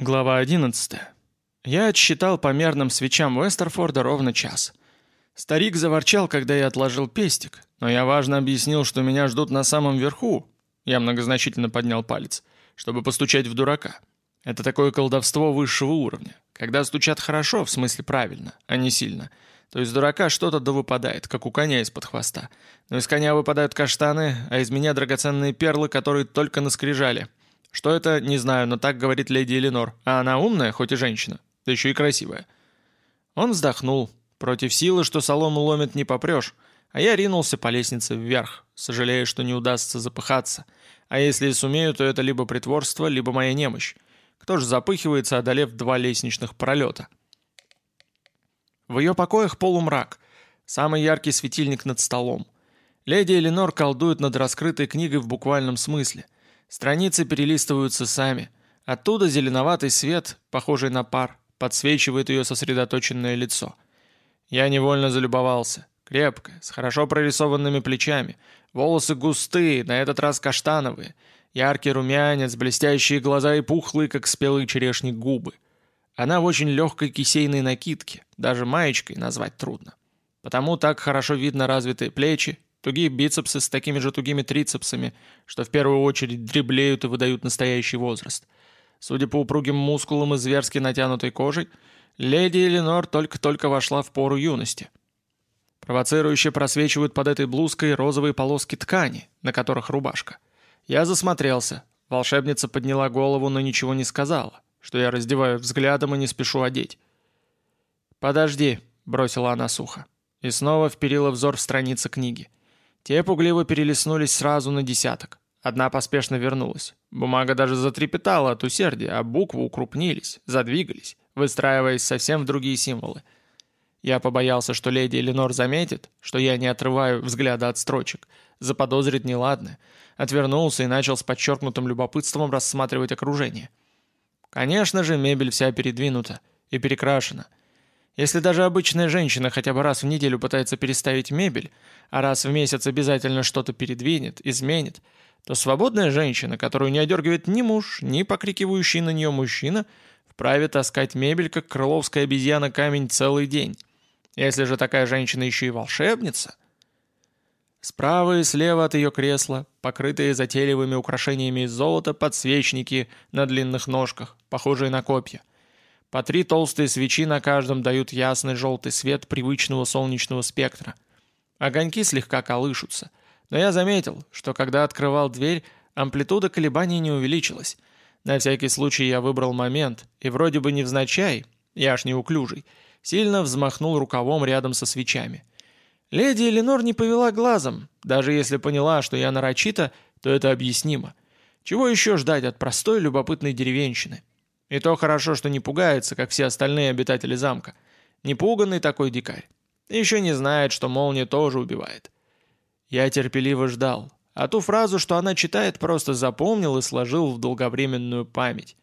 Глава 11. Я отсчитал по мерным свечам Уэстерфорда ровно час. Старик заворчал, когда я отложил пестик, но я важно объяснил, что меня ждут на самом верху. Я многозначительно поднял палец, чтобы постучать в дурака. Это такое колдовство высшего уровня. Когда стучат хорошо, в смысле правильно, а не сильно, то из дурака что-то да выпадает, как у коня из-под хвоста. Но из коня выпадают каштаны, а из меня драгоценные перлы, которые только наскрижали. Что это, не знаю, но так говорит леди Эленор. А она умная, хоть и женщина. Да еще и красивая. Он вздохнул. Против силы, что солому ломит, не попрешь. А я ринулся по лестнице вверх, сожалея, что не удастся запыхаться. А если и сумею, то это либо притворство, либо моя немощь. Кто же запыхивается, одолев два лестничных пролета? В ее покоях полумрак. Самый яркий светильник над столом. Леди Эленор колдует над раскрытой книгой в буквальном смысле — Страницы перелистываются сами. Оттуда зеленоватый свет, похожий на пар, подсвечивает ее сосредоточенное лицо. Я невольно залюбовался. Крепкая, с хорошо прорисованными плечами. Волосы густые, на этот раз каштановые. Яркий румянец, блестящие глаза и пухлые, как спелый черешник, губы. Она в очень легкой кисейной накидке, даже маечкой назвать трудно. Потому так хорошо видно развитые плечи, Тугие бицепсы с такими же тугими трицепсами, что в первую очередь дреблеют и выдают настоящий возраст. Судя по упругим мускулам и зверски натянутой кожей, леди Эленор только-только вошла в пору юности. Провоцирующе просвечивают под этой блузкой розовые полоски ткани, на которых рубашка. Я засмотрелся. Волшебница подняла голову, но ничего не сказала, что я раздеваю взглядом и не спешу одеть. «Подожди», — бросила она сухо. И снова вперила взор в страницы книги. Те пугливо перелистнулись сразу на десяток. Одна поспешно вернулась. Бумага даже затрепетала от усердия, а буквы укрупнились, задвигались, выстраиваясь совсем в другие символы. Я побоялся, что леди Эленор заметит, что я не отрываю взгляда от строчек, заподозрит неладное, отвернулся и начал с подчеркнутым любопытством рассматривать окружение. Конечно же, мебель вся передвинута и перекрашена — если даже обычная женщина хотя бы раз в неделю пытается переставить мебель, а раз в месяц обязательно что-то передвинет, изменит, то свободная женщина, которую не одергивает ни муж, ни покрикивающий на нее мужчина, вправе таскать мебель, как крыловская обезьяна камень целый день. Если же такая женщина еще и волшебница... Справа и слева от ее кресла, покрытые затейливыми украшениями из золота, подсвечники на длинных ножках, похожие на копья. По три толстые свечи на каждом дают ясный желтый свет привычного солнечного спектра. Огоньки слегка колышутся. Но я заметил, что когда открывал дверь, амплитуда колебаний не увеличилась. На всякий случай я выбрал момент, и вроде бы невзначай, я аж неуклюжий, сильно взмахнул рукавом рядом со свечами. Леди Эленор не повела глазом, даже если поняла, что я нарочито, то это объяснимо. Чего еще ждать от простой любопытной деревенщины? И то хорошо, что не пугается, как все остальные обитатели замка. Непуганный такой дикарь. еще не знает, что молния тоже убивает. Я терпеливо ждал. А ту фразу, что она читает, просто запомнил и сложил в долговременную память.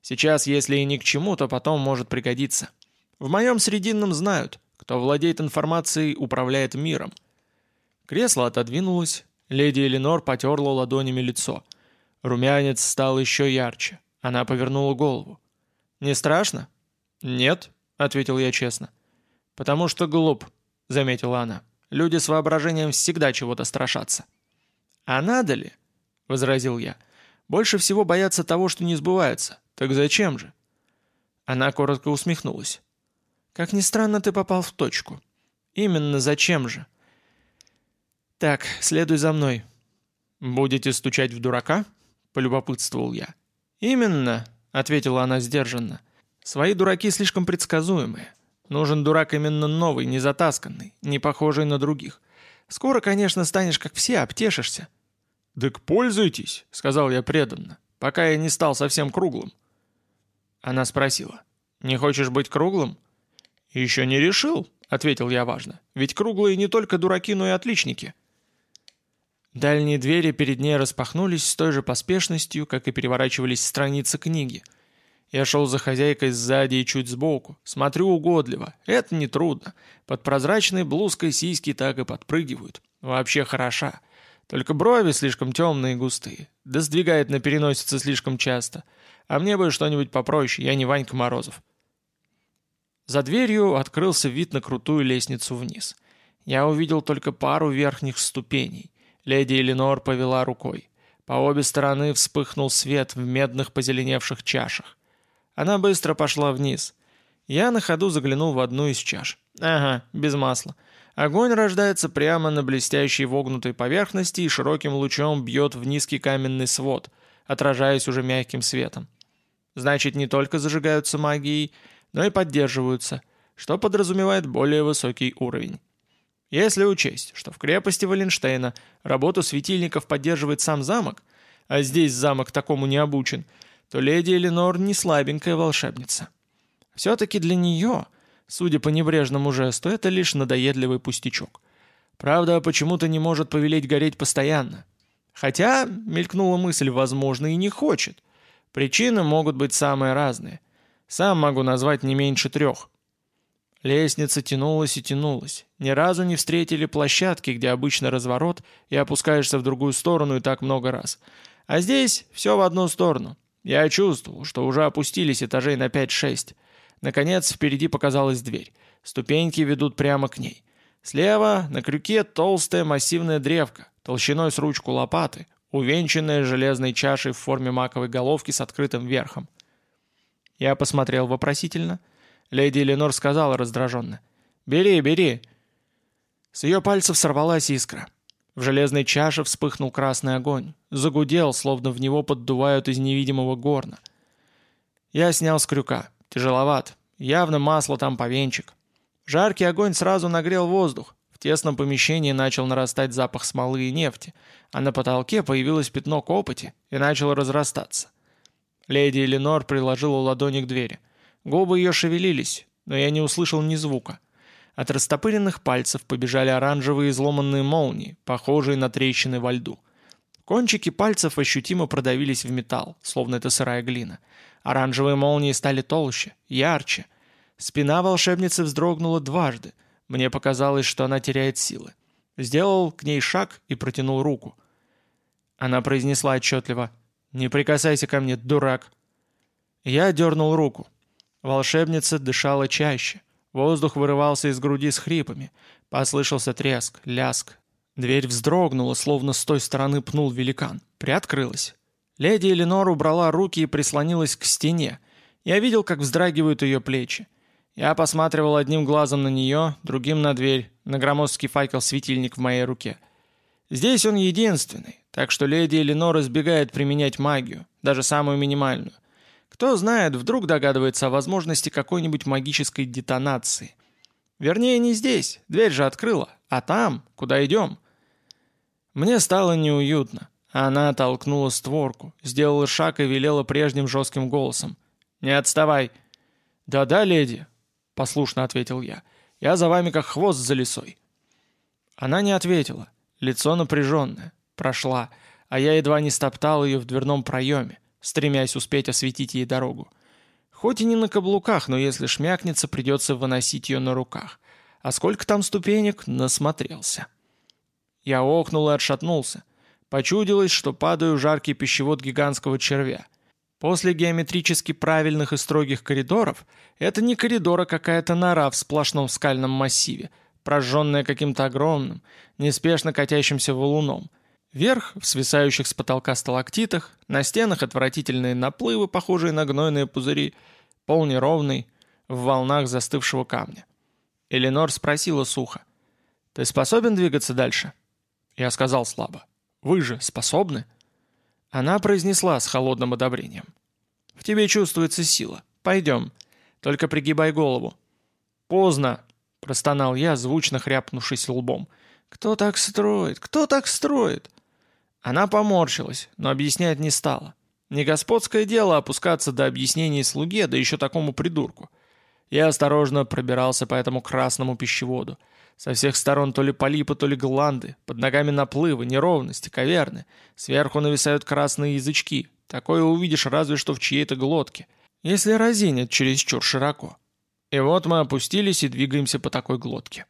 Сейчас, если и ни к чему, то потом может пригодиться. В моем срединном знают, кто владеет информацией, управляет миром. Кресло отодвинулось, леди Эленор потерла ладонями лицо. Румянец стал еще ярче. Она повернула голову. «Не страшно?» «Нет», — ответил я честно. «Потому что глуп», — заметила она. «Люди с воображением всегда чего-то страшатся». «А надо ли?» — возразил я. «Больше всего боятся того, что не сбывается. Так зачем же?» Она коротко усмехнулась. «Как ни странно, ты попал в точку. Именно зачем же?» «Так, следуй за мной». «Будете стучать в дурака?» — полюбопытствовал я. «Именно», — ответила она сдержанно. «Свои дураки слишком предсказуемые. Нужен дурак именно новый, не затасканный, не похожий на других. Скоро, конечно, станешь как все, обтешишься». «Так пользуйтесь», — сказал я преданно, пока я не стал совсем круглым. Она спросила, «Не хочешь быть круглым?» «Еще не решил», — ответил я важно. «Ведь круглые не только дураки, но и отличники». Дальние двери перед ней распахнулись с той же поспешностью, как и переворачивались страницы книги. Я шел за хозяйкой сзади и чуть сбоку. Смотрю угодливо. Это нетрудно. Под прозрачной блузкой сиськи так и подпрыгивают. Вообще хороша. Только брови слишком темные и густые. Да сдвигает на переносице слишком часто. А мне бы что-нибудь попроще, я не Ванька Морозов. За дверью открылся вид на крутую лестницу вниз. Я увидел только пару верхних ступеней. Леди Эленор повела рукой. По обе стороны вспыхнул свет в медных позеленевших чашах. Она быстро пошла вниз. Я на ходу заглянул в одну из чаш. Ага, без масла. Огонь рождается прямо на блестящей вогнутой поверхности и широким лучом бьет в низкий каменный свод, отражаясь уже мягким светом. Значит, не только зажигаются магией, но и поддерживаются, что подразумевает более высокий уровень. Если учесть, что в крепости Валенштейна работу светильников поддерживает сам замок, а здесь замок такому не обучен, то леди Эленор не слабенькая волшебница. Все-таки для нее, судя по небрежному жесту, это лишь надоедливый пустячок. Правда, почему-то не может повелеть гореть постоянно. Хотя, мелькнула мысль, возможно, и не хочет. Причины могут быть самые разные. Сам могу назвать не меньше трех. Лестница тянулась и тянулась. Ни разу не встретили площадки, где обычно разворот, и опускаешься в другую сторону и так много раз. А здесь все в одну сторону. Я чувствовал, что уже опустились этажей на 5-6. Наконец, впереди показалась дверь. Ступеньки ведут прямо к ней. Слева на крюке толстая массивная древка, толщиной с ручку лопаты, увенчанная железной чашей в форме маковой головки с открытым верхом. Я посмотрел вопросительно. Леди Эленор сказала раздраженно. «Бери, бери!» С ее пальцев сорвалась искра. В железной чаше вспыхнул красный огонь. Загудел, словно в него поддувают из невидимого горна. Я снял с крюка. Тяжеловат. Явно масло там повенчик. Жаркий огонь сразу нагрел воздух. В тесном помещении начал нарастать запах смолы и нефти, а на потолке появилось пятно копоти и начало разрастаться. Леди Эленор приложила ладони к двери. Губы ее шевелились, но я не услышал ни звука. От растопыренных пальцев побежали оранжевые изломанные молнии, похожие на трещины во льду. Кончики пальцев ощутимо продавились в металл, словно это сырая глина. Оранжевые молнии стали толще, ярче. Спина волшебницы вздрогнула дважды. Мне показалось, что она теряет силы. Сделал к ней шаг и протянул руку. Она произнесла отчетливо — «Не прикасайся ко мне, дурак!» Я дернул руку. Волшебница дышала чаще. Воздух вырывался из груди с хрипами. Послышался треск, ляск. Дверь вздрогнула, словно с той стороны пнул великан. Приоткрылась. Леди Эленор убрала руки и прислонилась к стене. Я видел, как вздрагивают ее плечи. Я посматривал одним глазом на нее, другим на дверь, на громоздкий факел-светильник в моей руке. Здесь он единственный, так что леди Эленор избегает применять магию, даже самую минимальную. Кто знает, вдруг догадывается о возможности какой-нибудь магической детонации. Вернее, не здесь, дверь же открыла, а там, куда идем. Мне стало неуютно. Она толкнула створку, сделала шаг и велела прежним жестким голосом. «Не отставай!» «Да-да, леди», — послушно ответил я. «Я за вами как хвост за лесой». Она не ответила. Лицо напряженное. Прошла, а я едва не стоптал ее в дверном проеме, стремясь успеть осветить ей дорогу. Хоть и не на каблуках, но если шмякнется, придется выносить ее на руках. А сколько там ступенек, насмотрелся. Я охнул и отшатнулся. Почудилось, что падаю жаркий пищевод гигантского червя. После геометрически правильных и строгих коридоров это не коридор, а какая-то нора в сплошном скальном массиве — прожженная каким-то огромным, неспешно катящимся валуном. Вверх, в свисающих с потолка сталактитах, на стенах отвратительные наплывы, похожие на гнойные пузыри, пол неровный, в волнах застывшего камня. Эленор спросила сухо. «Ты способен двигаться дальше?» Я сказал слабо. «Вы же способны?» Она произнесла с холодным одобрением. «В тебе чувствуется сила. Пойдем. Только пригибай голову». «Поздно!» Простонал я, звучно хряпнувшись лбом. «Кто так строит? Кто так строит?» Она поморщилась, но объяснять не стала. Не господское дело опускаться до объяснений слуге, да еще такому придурку. Я осторожно пробирался по этому красному пищеводу. Со всех сторон то ли полипы, то ли гланды, под ногами наплывы, неровности, каверны. Сверху нависают красные язычки. Такое увидишь разве что в чьей-то глотке. Если разинят чересчур широко. И вот мы опустились и двигаемся по такой глотке.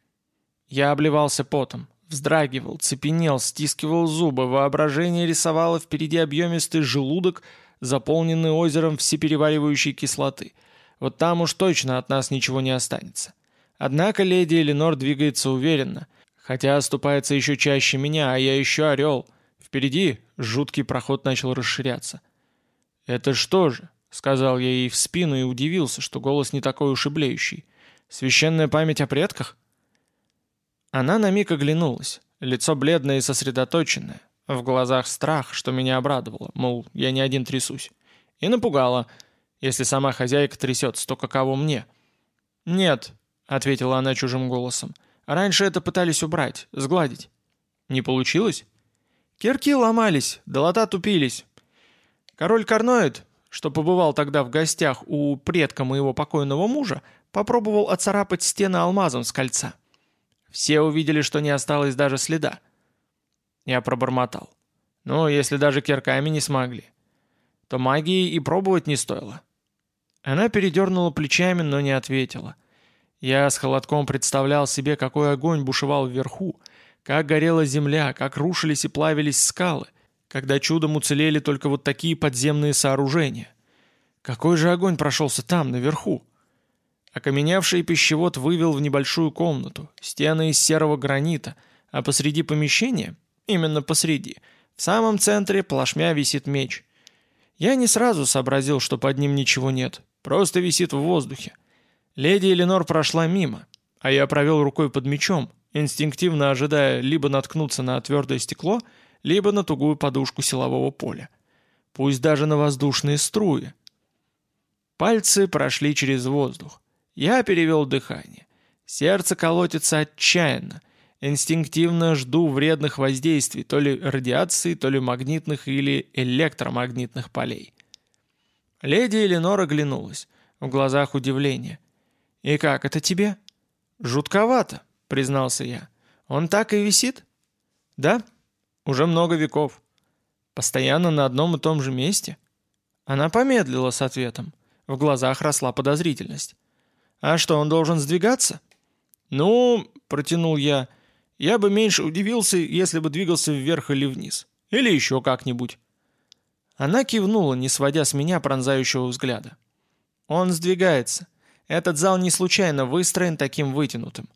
Я обливался потом, вздрагивал, цепенел, стискивал зубы, воображение рисовало впереди объемистый желудок, заполненный озером всепереваривающей кислоты. Вот там уж точно от нас ничего не останется. Однако леди Эленор двигается уверенно, хотя оступается еще чаще меня, а я еще орел. Впереди жуткий проход начал расширяться. «Это что же?» — сказал я ей в спину и удивился, что голос не такой уж и блеющий. «Священная память о предках?» Она на миг оглянулась, лицо бледное и сосредоточенное, в глазах страх, что меня обрадовало, мол, я не один трясусь. И напугала, если сама хозяйка трясется, то каково мне? «Нет», — ответила она чужим голосом, — «раньше это пытались убрать, сгладить». «Не получилось?» «Кирки ломались, долота тупились. Король Корноид, что побывал тогда в гостях у предка моего покойного мужа, попробовал оцарапать стены алмазом с кольца. Все увидели, что не осталось даже следа. Я пробормотал. Ну, если даже кирками не смогли, то магии и пробовать не стоило. Она передернула плечами, но не ответила. Я с холодком представлял себе, какой огонь бушевал вверху, как горела земля, как рушились и плавились скалы, когда чудом уцелели только вот такие подземные сооружения. Какой же огонь прошелся там, наверху? Окаменевший пищевод вывел в небольшую комнату, стены из серого гранита, а посреди помещения Именно посреди. В самом центре плашмя висит меч. Я не сразу сообразил, что под ним ничего нет. Просто висит в воздухе. Леди Эленор прошла мимо, а я провел рукой под мечом, инстинктивно ожидая либо наткнуться на твердое стекло, либо на тугую подушку силового поля. Пусть даже на воздушные струи. Пальцы прошли через воздух. Я перевел дыхание. Сердце колотится отчаянно. Инстинктивно жду вредных воздействий, то ли радиации, то ли магнитных или электромагнитных полей. Леди Эленор оглянулась. В глазах удивление. «И как это тебе?» «Жутковато», — признался я. «Он так и висит?» «Да, уже много веков. Постоянно на одном и том же месте?» Она помедлила с ответом. В глазах росла подозрительность. «А что, он должен сдвигаться?» «Ну, — протянул я, я бы меньше удивился, если бы двигался вверх или вниз. Или еще как-нибудь. Она кивнула, не сводя с меня пронзающего взгляда. Он сдвигается. Этот зал не случайно выстроен таким вытянутым.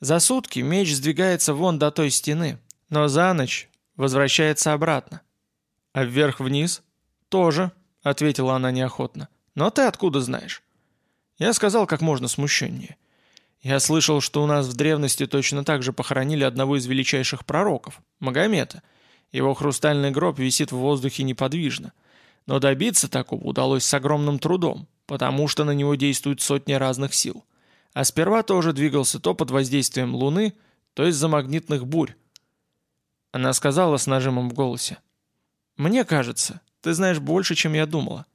За сутки меч сдвигается вон до той стены, но за ночь возвращается обратно. А вверх-вниз? Тоже, ответила она неохотно. Но ты откуда знаешь? Я сказал как можно смущеннее. Я слышал, что у нас в древности точно так же похоронили одного из величайших пророков, Магомета. Его хрустальный гроб висит в воздухе неподвижно. Но добиться такого удалось с огромным трудом, потому что на него действуют сотни разных сил. А сперва тоже двигался то под воздействием Луны, то из-за магнитных бурь. Она сказала с нажимом в голосе. «Мне кажется, ты знаешь больше, чем я думала».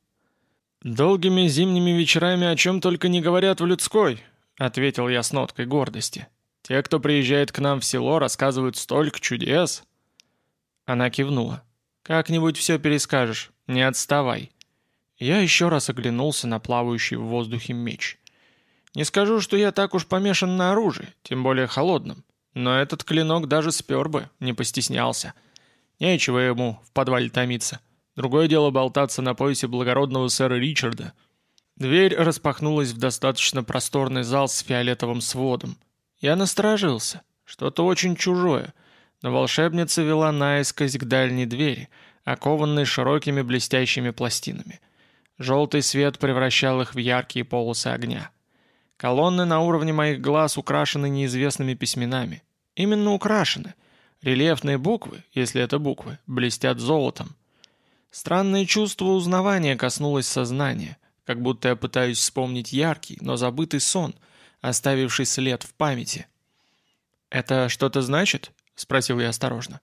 «Долгими зимними вечерами о чем только не говорят в людской», — ответил я с ноткой гордости. «Те, кто приезжает к нам в село, рассказывают столько чудес». Она кивнула. «Как-нибудь все перескажешь, не отставай». Я еще раз оглянулся на плавающий в воздухе меч. Не скажу, что я так уж помешан на оружии, тем более холодном. Но этот клинок даже спер бы, не постеснялся. Нечего ему в подвале томиться. Другое дело болтаться на поясе благородного сэра Ричарда — Дверь распахнулась в достаточно просторный зал с фиолетовым сводом. Я насторожился. Что-то очень чужое. Но волшебница вела наискось к дальней двери, окованной широкими блестящими пластинами. Желтый свет превращал их в яркие полосы огня. Колонны на уровне моих глаз украшены неизвестными письменами. Именно украшены. Рельефные буквы, если это буквы, блестят золотом. Странное чувство узнавания коснулось сознания как будто я пытаюсь вспомнить яркий, но забытый сон, оставивший след в памяти. «Это что-то значит?» — спросил я осторожно.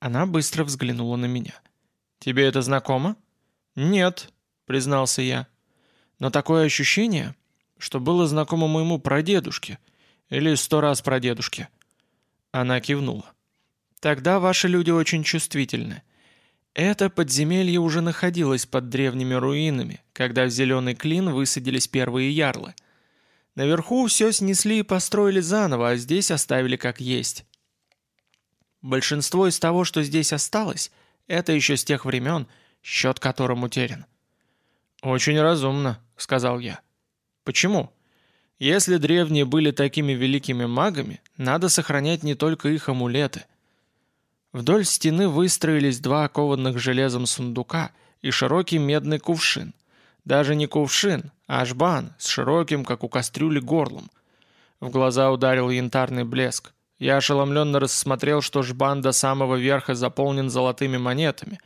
Она быстро взглянула на меня. «Тебе это знакомо?» «Нет», — признался я. «Но такое ощущение, что было знакомо моему прадедушке. Или сто раз прадедушке». Она кивнула. «Тогда ваши люди очень чувствительны. Это подземелье уже находилось под древними руинами, когда в зеленый клин высадились первые ярлы. Наверху все снесли и построили заново, а здесь оставили как есть. Большинство из того, что здесь осталось, это еще с тех времен, счет которым утерян. «Очень разумно», — сказал я. «Почему?» Если древние были такими великими магами, надо сохранять не только их амулеты. Вдоль стены выстроились два окованных железом сундука и широкий медный кувшин. Даже не кувшин, а жбан с широким, как у кастрюли, горлом. В глаза ударил янтарный блеск. Я ошеломленно рассмотрел, что жбан до самого верха заполнен золотыми монетами,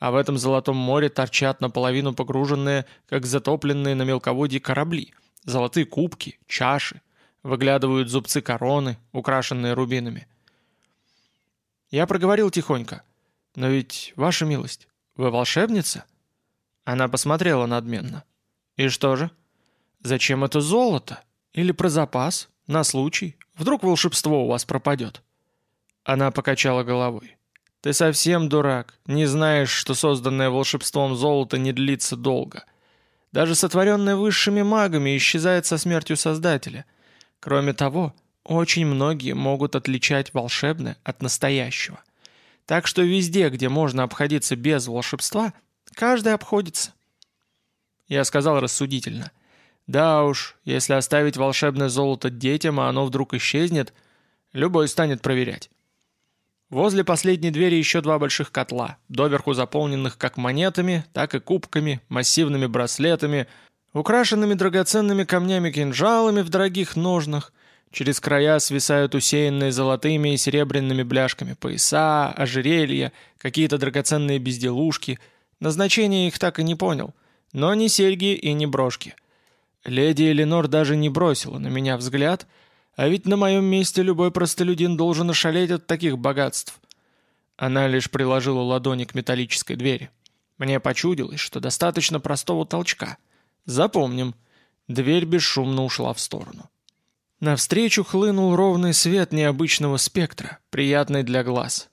а в этом золотом море торчат наполовину погруженные, как затопленные на мелководье корабли — золотые кубки, чаши, выглядывают зубцы короны, украшенные рубинами. Я проговорил тихонько. «Но ведь, ваша милость, вы волшебница?» Она посмотрела надменно. «И что же? Зачем это золото? Или про запас? На случай? Вдруг волшебство у вас пропадет?» Она покачала головой. «Ты совсем дурак, не знаешь, что созданное волшебством золото не длится долго. Даже сотворенное высшими магами исчезает со смертью Создателя. Кроме того, очень многие могут отличать волшебное от настоящего. Так что везде, где можно обходиться без волшебства, каждый обходится. Я сказал рассудительно. Да уж, если оставить волшебное золото детям, а оно вдруг исчезнет, любой станет проверять. Возле последней двери еще два больших котла, доверху заполненных как монетами, так и кубками, массивными браслетами, украшенными драгоценными камнями-кинжалами в дорогих ножнах. Через края свисают усеянные золотыми и серебряными бляшками пояса, ожерелья, какие-то драгоценные безделушки. Назначение их так и не понял. Но ни серьги и ни брошки. Леди Эленор даже не бросила на меня взгляд — а ведь на моем месте любой простолюдин должен ошалеть от таких богатств. Она лишь приложила ладони к металлической двери. Мне почудилось, что достаточно простого толчка. Запомним. Дверь бесшумно ушла в сторону. Навстречу хлынул ровный свет необычного спектра, приятный для глаз.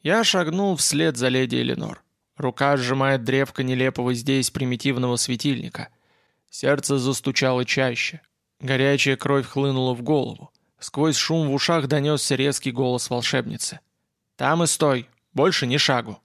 Я шагнул вслед за леди Эленор. Рука сжимает древко нелепого здесь примитивного светильника. Сердце застучало чаще, Горячая кровь хлынула в голову. Сквозь шум в ушах донесся резкий голос волшебницы. «Там и стой! Больше ни шагу!»